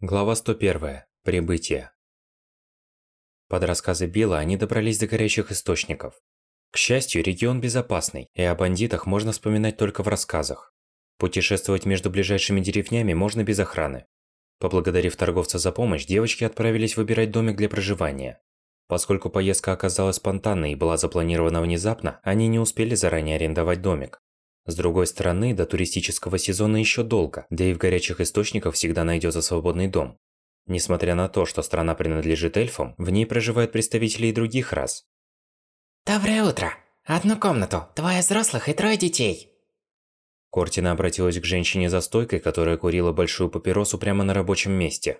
Глава 101. Прибытие. Под рассказы Билла они добрались до горячих источников. К счастью, регион безопасный, и о бандитах можно вспоминать только в рассказах. Путешествовать между ближайшими деревнями можно без охраны. Поблагодарив торговца за помощь, девочки отправились выбирать домик для проживания. Поскольку поездка оказалась спонтанной и была запланирована внезапно, они не успели заранее арендовать домик. С другой стороны, до туристического сезона еще долго, да и в горячих источниках всегда найдется свободный дом. Несмотря на то, что страна принадлежит эльфам, в ней проживают представители и других рас. Доброе утро. Одну комнату, двое взрослых и трое детей. Кортина обратилась к женщине за стойкой, которая курила большую папиросу прямо на рабочем месте.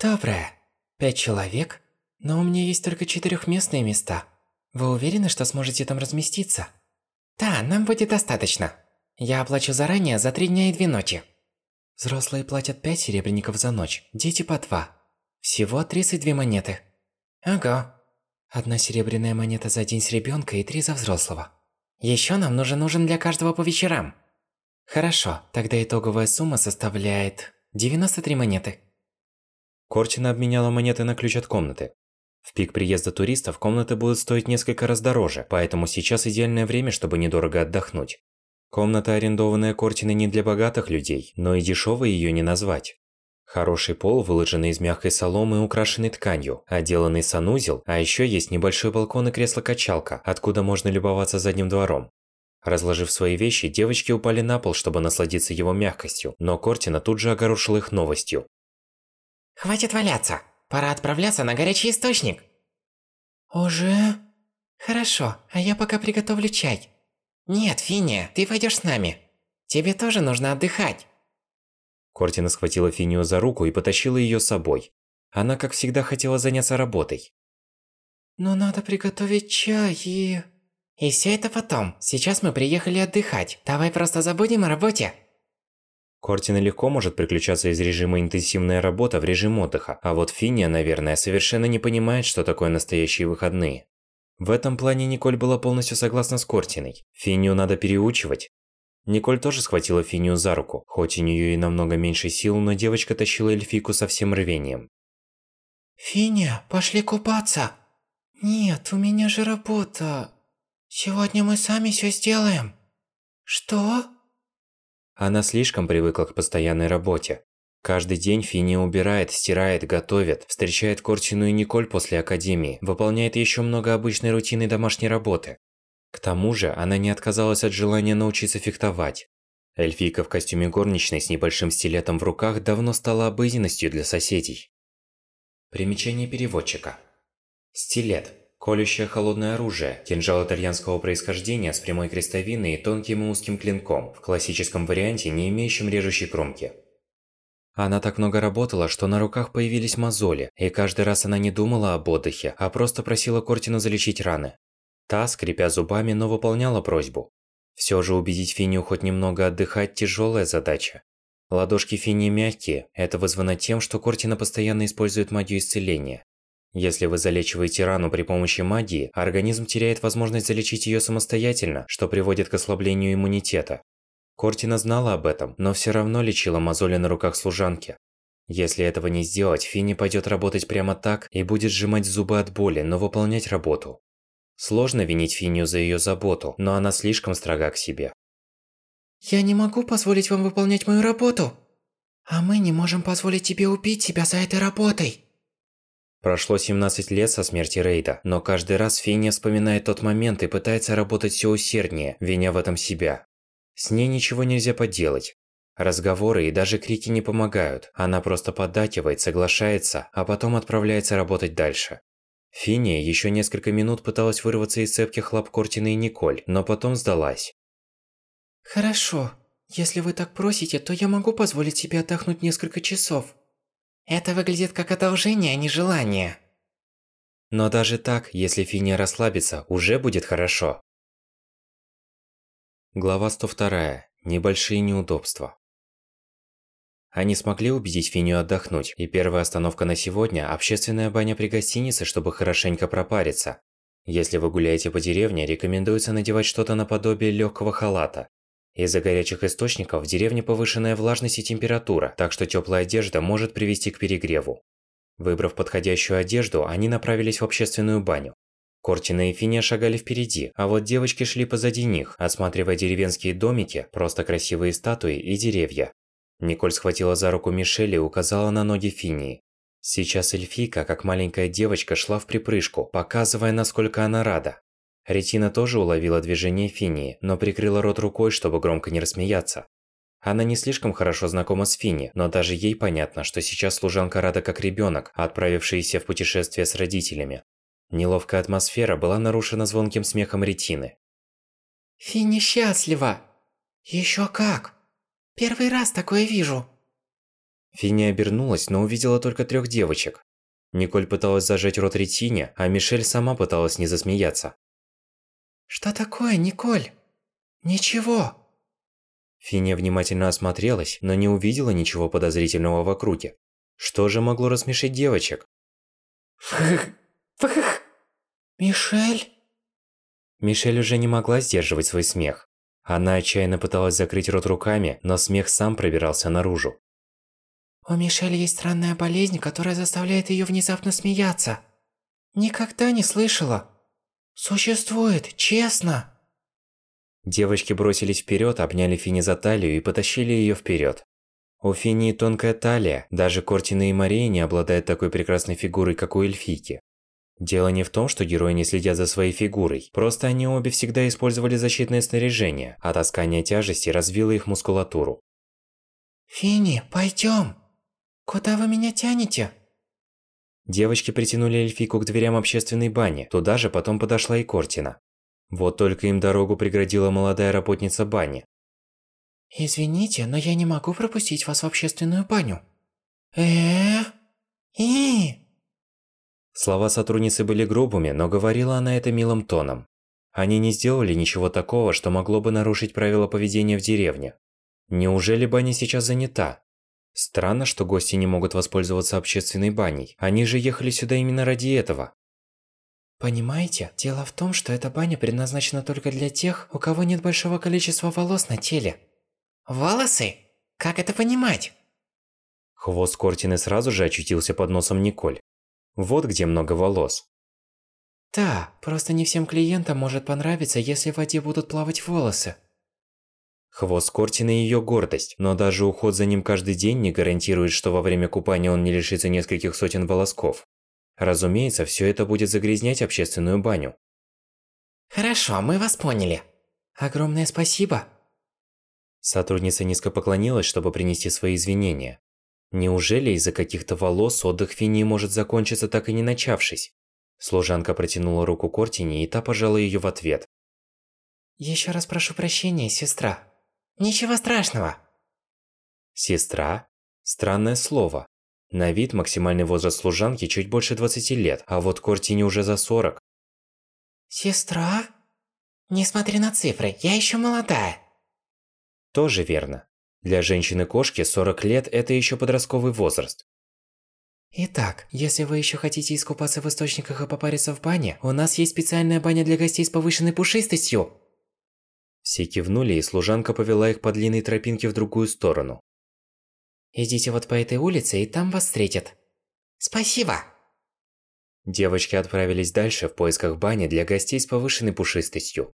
Доброе. Пять человек? Но у меня есть только четырехместные места. Вы уверены, что сможете там разместиться? Да, нам будет достаточно. Я оплачу заранее за три дня и две ночи. Взрослые платят пять серебряников за ночь, дети по два. Всего 32 монеты. Ага. Одна серебряная монета за день с ребенка и три за взрослого. Еще нам нужен ужин для каждого по вечерам. Хорошо, тогда итоговая сумма составляет 93 монеты. Кортина обменяла монеты на ключ от комнаты. В пик приезда туристов комнаты будут стоить несколько раз дороже, поэтому сейчас идеальное время, чтобы недорого отдохнуть. Комната, арендованная Кортиной не для богатых людей, но и дешевой ее не назвать. Хороший пол, выложенный из мягкой соломы и украшенный тканью, отделанный санузел, а еще есть небольшой балкон и кресло-качалка, откуда можно любоваться задним двором. Разложив свои вещи, девочки упали на пол, чтобы насладиться его мягкостью, но Кортина тут же огорошила их новостью. Хватит валяться! Пора отправляться на горячий источник. Уже? Хорошо, а я пока приготовлю чай. Нет, Финия, ты пойдешь с нами. Тебе тоже нужно отдыхать. Кортина схватила Финию за руку и потащила ее с собой. Она, как всегда, хотела заняться работой. Но надо приготовить чай и... И все это потом. Сейчас мы приехали отдыхать. Давай просто забудем о работе. Кортина легко может переключаться из режима интенсивная работа в режим отдыха, а вот Финия, наверное, совершенно не понимает, что такое настоящие выходные. В этом плане Николь была полностью согласна с Кортиной. Финию надо переучивать. Николь тоже схватила Финию за руку, хоть у нее и намного меньше сил, но девочка тащила эльфийку со всем рвением. Финия, пошли купаться. Нет, у меня же работа. Сегодня мы сами все сделаем. Что? Она слишком привыкла к постоянной работе. Каждый день Финия убирает, стирает, готовит, встречает Кортину и Николь после академии, выполняет еще много обычной рутинной домашней работы. К тому же, она не отказалась от желания научиться фехтовать. Эльфийка в костюме горничной с небольшим стилетом в руках давно стала обыденностью для соседей. Примечание переводчика. Стилет Колющее холодное оружие, кинжал итальянского происхождения с прямой крестовиной и тонким и узким клинком, в классическом варианте, не имеющем режущей кромки. Она так много работала, что на руках появились мозоли, и каждый раз она не думала об отдыхе, а просто просила Кортину залечить раны. Та, скрипя зубами, но выполняла просьбу. Все же убедить Финию хоть немного отдыхать – тяжелая задача. Ладошки Финии мягкие, это вызвано тем, что Кортина постоянно использует магию исцеления. Если вы залечиваете рану при помощи магии, организм теряет возможность залечить ее самостоятельно, что приводит к ослаблению иммунитета. Кортина знала об этом, но все равно лечила мозоли на руках служанки. Если этого не сделать, Финни пойдет работать прямо так и будет сжимать зубы от боли, но выполнять работу. Сложно винить Финию за ее заботу, но она слишком строга к себе. Я не могу позволить вам выполнять мою работу. А мы не можем позволить тебе убить себя за этой работой. Прошло 17 лет со смерти Рейда, но каждый раз Финия вспоминает тот момент и пытается работать все усерднее, виня в этом себя. С ней ничего нельзя поделать. Разговоры и даже крики не помогают, она просто поддакивает, соглашается, а потом отправляется работать дальше. Финия еще несколько минут пыталась вырваться из цепких лап Кортины и Николь, но потом сдалась. Хорошо. Если вы так просите, то я могу позволить себе отдохнуть несколько часов. Это выглядит как одолжение, а не желание. Но даже так, если Финия расслабится, уже будет хорошо. Глава 102. Небольшие неудобства. Они смогли убедить Финию отдохнуть, и первая остановка на сегодня – общественная баня при гостинице, чтобы хорошенько пропариться. Если вы гуляете по деревне, рекомендуется надевать что-то наподобие легкого халата. Из-за горячих источников в деревне повышенная влажность и температура, так что теплая одежда может привести к перегреву. Выбрав подходящую одежду, они направились в общественную баню. Кортина и Финия шагали впереди, а вот девочки шли позади них, осматривая деревенские домики, просто красивые статуи и деревья. Николь схватила за руку Мишель и указала на ноги Финии. Сейчас эльфийка, как маленькая девочка, шла в припрыжку, показывая, насколько она рада. Ретина тоже уловила движение Финии, но прикрыла рот рукой, чтобы громко не рассмеяться. Она не слишком хорошо знакома с Фини, но даже ей понятно, что сейчас служанка рада как ребенок, отправившийся в путешествие с родителями. Неловкая атмосфера была нарушена звонким смехом Ретины. Фини счастлива! Еще как! Первый раз такое вижу. Фини обернулась, но увидела только трех девочек. Николь пыталась зажать рот Ретине, а Мишель сама пыталась не засмеяться. Что такое, Николь? Ничего. Финия внимательно осмотрелась, но не увидела ничего подозрительного в округе. Что же могло рассмешить девочек? Мишель? Мишель уже не могла сдерживать свой смех. Она отчаянно пыталась закрыть рот руками, но смех сам пробирался наружу. У Мишель есть странная болезнь, которая заставляет ее внезапно смеяться. Никогда не слышала. Существует, честно. Девочки бросились вперед, обняли Фини за талию и потащили ее вперед. У Фини тонкая талия, даже Кортина и Мария не обладают такой прекрасной фигурой, как у эльфийки. Дело не в том, что герои не следят за своей фигурой, просто они обе всегда использовали защитное снаряжение, а таскание тяжести развило их мускулатуру. Фини, пойдем. Куда вы меня тянете? Девочки притянули эльфийку к дверям общественной бани, туда же потом подошла и Кортина. Вот только им дорогу преградила молодая работница бани. Извините, но я не могу пропустить вас в общественную баню. э и Слова сотрудницы были грубыми, но говорила она это милым тоном. Они не сделали ничего такого, что могло бы нарушить правила поведения в деревне. Неужели баня сейчас занята? Странно, что гости не могут воспользоваться общественной баней. Они же ехали сюда именно ради этого. Понимаете, дело в том, что эта баня предназначена только для тех, у кого нет большого количества волос на теле. Волосы? Как это понимать? Хвост Кортины сразу же очутился под носом Николь. Вот где много волос. Да, просто не всем клиентам может понравиться, если в воде будут плавать волосы. Хвост Кортины ее гордость, но даже уход за ним каждый день не гарантирует, что во время купания он не лишится нескольких сотен волосков. Разумеется, все это будет загрязнять общественную баню. Хорошо, мы вас поняли. Огромное спасибо. Сотрудница низко поклонилась, чтобы принести свои извинения. Неужели из-за каких-то волос отдых Финии может закончиться так и не начавшись? Служанка протянула руку Кортине, и та пожала ее в ответ. Еще раз прошу прощения, сестра. Ничего страшного. Сестра? Странное слово. На вид максимальный возраст служанки чуть больше 20 лет, а вот Кортине уже за 40. Сестра? Не смотри на цифры, я еще молодая. Тоже верно. Для женщины-кошки 40 лет – это еще подростковый возраст. Итак, если вы еще хотите искупаться в источниках и попариться в бане, у нас есть специальная баня для гостей с повышенной пушистостью. Все кивнули, и служанка повела их по длинной тропинке в другую сторону. Идите вот по этой улице, и там вас встретят. Спасибо! Девочки отправились дальше в поисках бани для гостей с повышенной пушистостью.